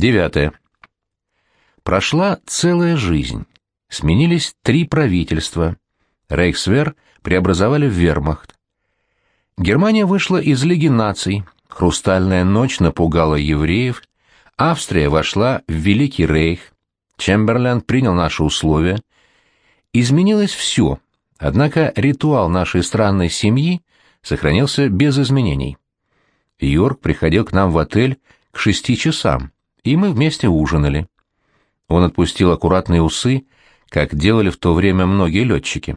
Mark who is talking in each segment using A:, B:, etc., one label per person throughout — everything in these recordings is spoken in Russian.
A: Девятое. Прошла целая жизнь. Сменились три правительства. Рейхсвер преобразовали в вермахт. Германия вышла из Лиги наций, Хрустальная ночь напугала евреев, Австрия вошла в Великий Рейх, Чемберленд принял наши условия. Изменилось все, однако ритуал нашей странной семьи сохранился без изменений. Йорк приходил к нам в отель к шести часам, и мы вместе ужинали. Он отпустил аккуратные усы, как делали в то время многие летчики.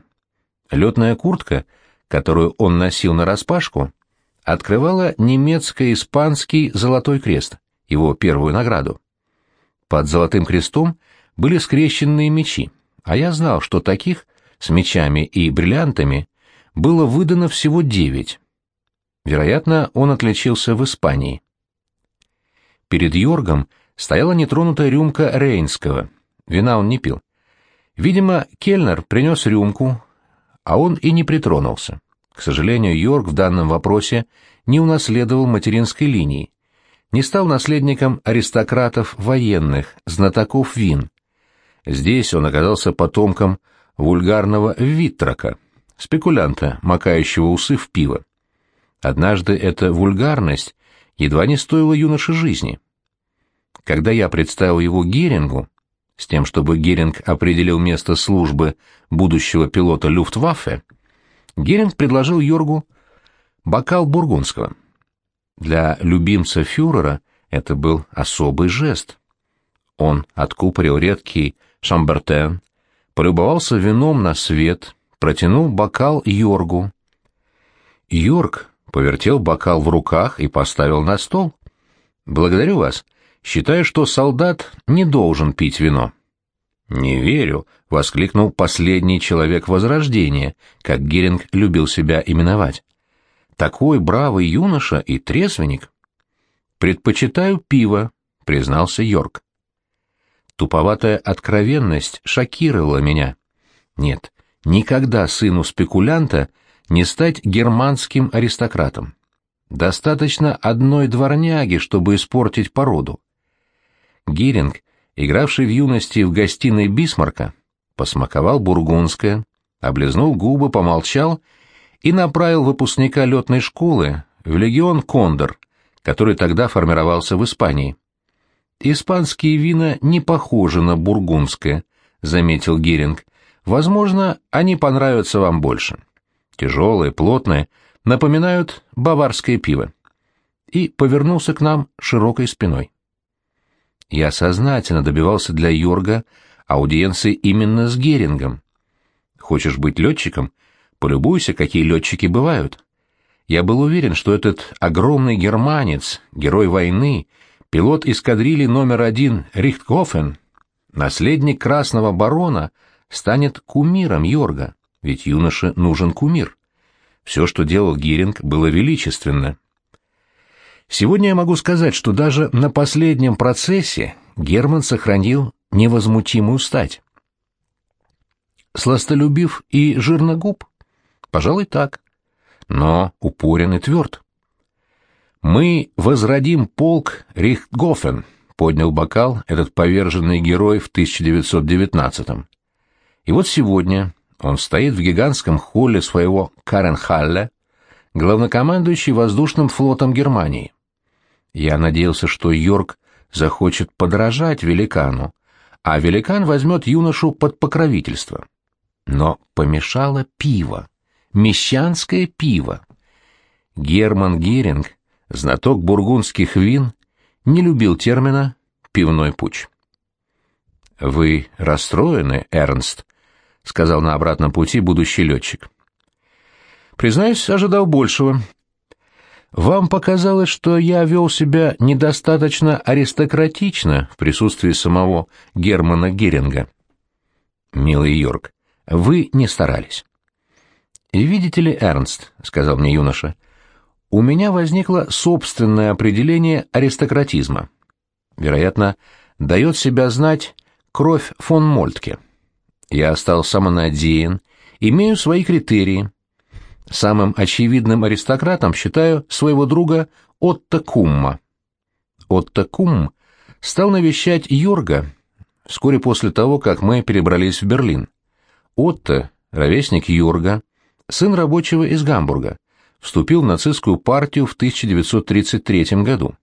A: Летная куртка, которую он носил нараспашку, открывала немецко-испанский Золотой Крест, его первую награду. Под Золотым Крестом были скрещенные мечи, а я знал, что таких с мечами и бриллиантами было выдано всего девять. Вероятно, он отличился в Испании. Перед Йоргом стояла нетронутая рюмка Рейнского. Вина он не пил. Видимо, Кельнер принес рюмку, а он и не притронулся. К сожалению, Йорк в данном вопросе не унаследовал материнской линии, не стал наследником аристократов военных, знатоков вин. Здесь он оказался потомком вульгарного Виттрака, спекулянта, макающего усы в пиво. Однажды эта вульгарность едва не стоила юноше жизни. Когда я представил его Герингу, с тем, чтобы Геринг определил место службы будущего пилота Люфтваффе, Геринг предложил Йоргу бокал бургундского. Для любимца фюрера это был особый жест. Он откупорил редкий шамбертен, полюбовался вином на свет, протянул бокал Йоргу. Йорг повертел бокал в руках и поставил на стол. «Благодарю вас. Считаю, что солдат не должен пить вино». «Не верю», — воскликнул последний человек Возрождения, как Геринг любил себя именовать. «Такой бравый юноша и трезвенник». «Предпочитаю пиво», — признался Йорк. Туповатая откровенность шокировала меня. Нет, никогда сыну спекулянта не стать германским аристократом. Достаточно одной дворняги, чтобы испортить породу. Геринг игравший в юности в гостиной Бисмарка, посмаковал бургундское, облизнул губы, помолчал и направил выпускника летной школы в легион «Кондор», который тогда формировался в Испании. «Испанские вина не похожи на бургундское», — заметил Геринг. «Возможно, они понравятся вам больше. Тяжелые, плотные, напоминают баварское пиво». И повернулся к нам широкой спиной. Я сознательно добивался для Йорга аудиенции именно с Герингом. Хочешь быть летчиком? Полюбуйся, какие летчики бывают. Я был уверен, что этот огромный германец, герой войны, пилот эскадрильи номер один Рихтгофен, наследник Красного Барона, станет кумиром Йорга, ведь юноше нужен кумир. Все, что делал Геринг, было величественно. Сегодня я могу сказать, что даже на последнем процессе Герман сохранил невозмутимую стать. Сластолюбив и жирногуб? Пожалуй, так. Но упорен и тверд. «Мы возродим полк Рихтгофен», — поднял бокал этот поверженный герой в 1919-м. И вот сегодня он стоит в гигантском холле своего Каренхалля, главнокомандующий воздушным флотом Германии. Я надеялся, что Йорк захочет подражать великану, а великан возьмет юношу под покровительство. Но помешало пиво, мещанское пиво. Герман Геринг, знаток бургундских вин, не любил термина «пивной путь». «Вы расстроены, Эрнст?» — сказал на обратном пути будущий летчик. «Признаюсь, ожидал большего», вам показалось, что я вел себя недостаточно аристократично в присутствии самого Германа Геринга. Милый Йорк, вы не старались. «Видите ли, Эрнст», — сказал мне юноша, — «у меня возникло собственное определение аристократизма. Вероятно, дает себя знать кровь фон Мольтке. Я стал самонадеян, имею свои критерии, Самым очевидным аристократом считаю своего друга Отто Кумма. Отто Кумм стал навещать Йорга вскоре после того, как мы перебрались в Берлин. Отто, ровесник Йорга, сын рабочего из Гамбурга, вступил в нацистскую партию в 1933 году.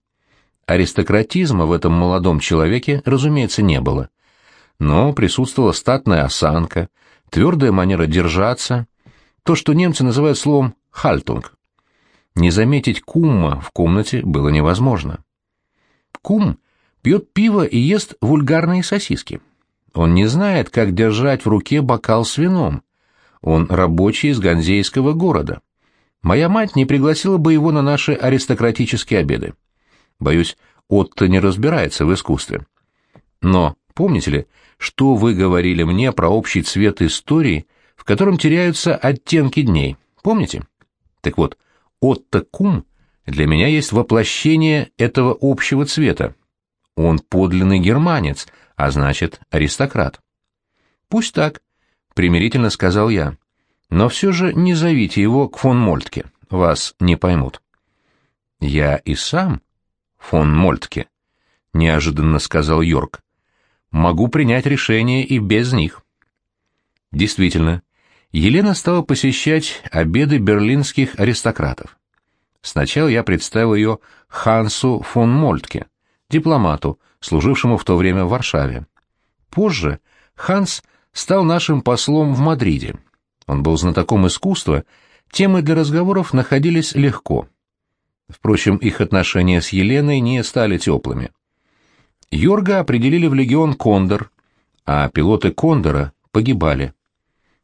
A: Аристократизма в этом молодом человеке, разумеется, не было. Но присутствовала статная осанка, твердая манера держаться, то, что немцы называют словом «хальтунг». Не заметить кумма в комнате было невозможно. Кум пьет пиво и ест вульгарные сосиски. Он не знает, как держать в руке бокал с вином. Он рабочий из ганзейского города. Моя мать не пригласила бы его на наши аристократические обеды. Боюсь, Отто не разбирается в искусстве. Но, помните ли, что вы говорили мне про общий цвет истории, в котором теряются оттенки дней? Помните? Так вот, Отто Кум для меня есть воплощение этого общего цвета. Он подлинный германец, а значит, аристократ. Пусть так, примирительно сказал я. Но все же не зовите его к фон Мольтке, вас не поймут. Я и сам фон Мольтке, неожиданно сказал Йорк. Могу принять решение и без них. Действительно, Елена стала посещать обеды берлинских аристократов. Сначала я представил ее Хансу фон Мольтке, дипломату, служившему в то время в Варшаве. Позже Ханс стал нашим послом в Мадриде. Он был знатоком искусства, темы для разговоров находились легко. Впрочем, их отношения с Еленой не стали теплыми. Йорга определили в легион Кондор, а пилоты Кондора погибали.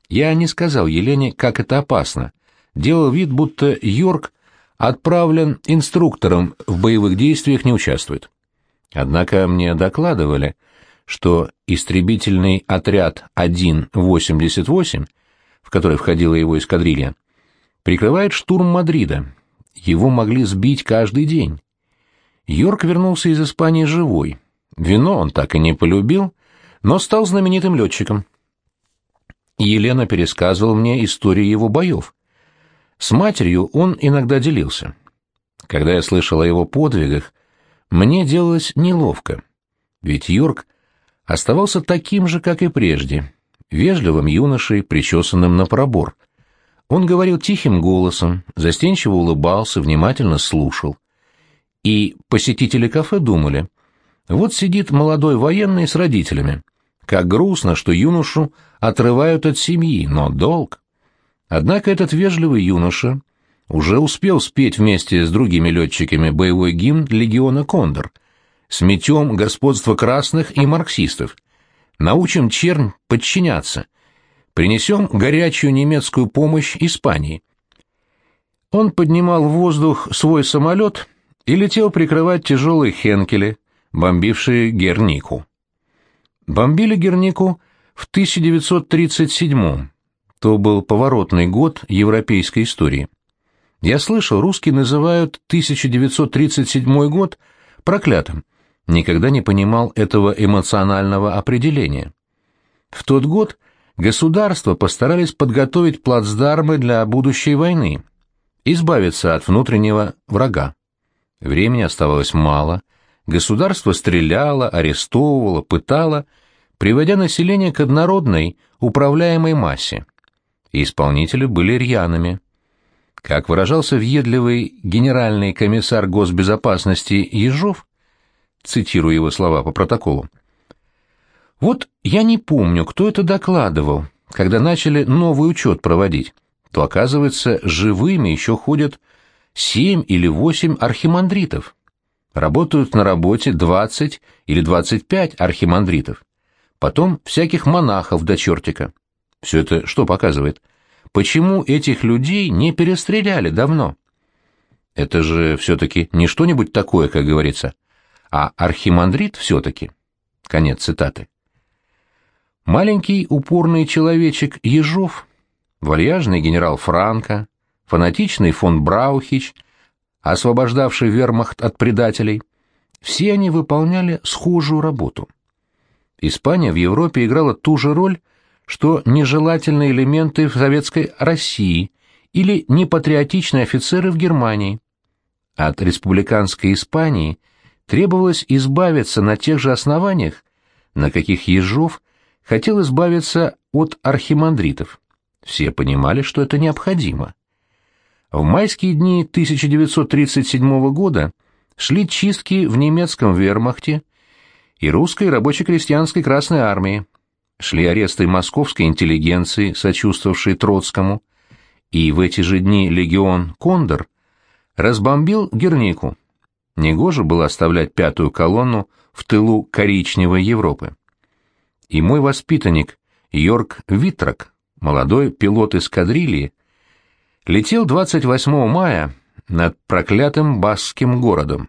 A: Я не сказал Елене, как это опасно. Делал вид, будто Йорк отправлен инструктором, в боевых действиях не участвует. Однако мне докладывали, что истребительный отряд 1-88, в который входила его эскадрилья, прикрывает штурм Мадрида. Его могли сбить каждый день. Йорк вернулся из Испании живой. Вино он так и не полюбил, но стал знаменитым летчиком. Елена пересказывала мне истории его боев. С матерью он иногда делился. Когда я слышал о его подвигах, мне делалось неловко, ведь Йорк оставался таким же, как и прежде, вежливым юношей, причесанным на пробор. Он говорил тихим голосом, застенчиво улыбался, внимательно слушал. И посетители кафе думали, вот сидит молодой военный с родителями. Как грустно, что юношу отрывают от семьи, но долг. Однако этот вежливый юноша уже успел спеть вместе с другими летчиками боевой гимн легиона «Кондор», сметем господство красных и марксистов, научим чернь подчиняться, принесем горячую немецкую помощь Испании. Он поднимал в воздух свой самолет и летел прикрывать тяжелые хенкели, бомбившие Гернику. Бомбили Гернику в 1937 то был поворотный год европейской истории. Я слышал, русские называют 1937 год проклятым. Никогда не понимал этого эмоционального определения. В тот год государства постарались подготовить плацдармы для будущей войны, избавиться от внутреннего врага. Времени оставалось мало, государство стреляло, арестовывало, пытало, приводя население к однородной, управляемой массе. И исполнители были рьяными. Как выражался въедливый генеральный комиссар госбезопасности Ежов, цитирую его слова по протоколу, «Вот я не помню, кто это докладывал, когда начали новый учет проводить, то, оказывается, живыми еще ходят семь или восемь архимандритов. Работают на работе двадцать или двадцать пять архимандритов. Потом всяких монахов до чертика. Все это что показывает? Почему этих людей не перестреляли давно? Это же все-таки не что-нибудь такое, как говорится, а архимандрит все-таки. Конец цитаты. Маленький упорный человечек Ежов, вальяжный генерал Франко, фанатичный фон Браухич, освобождавший вермахт от предателей, все они выполняли схожую работу. Испания в Европе играла ту же роль, что нежелательные элементы в советской России или непатриотичные офицеры в Германии. От республиканской Испании требовалось избавиться на тех же основаниях, на каких Ежов хотел избавиться от архимандритов. Все понимали, что это необходимо. В майские дни 1937 года шли чистки в немецком вермахте и русской рабоче-крестьянской Красной армии, шли аресты московской интеллигенции, сочувствовавшей Троцкому, и в эти же дни легион «Кондор» разбомбил Гернику. Негоже было оставлять пятую колонну в тылу коричневой Европы. И мой воспитанник Йорк Витрак, молодой пилот эскадрильи, летел 28 мая над проклятым баскским городом.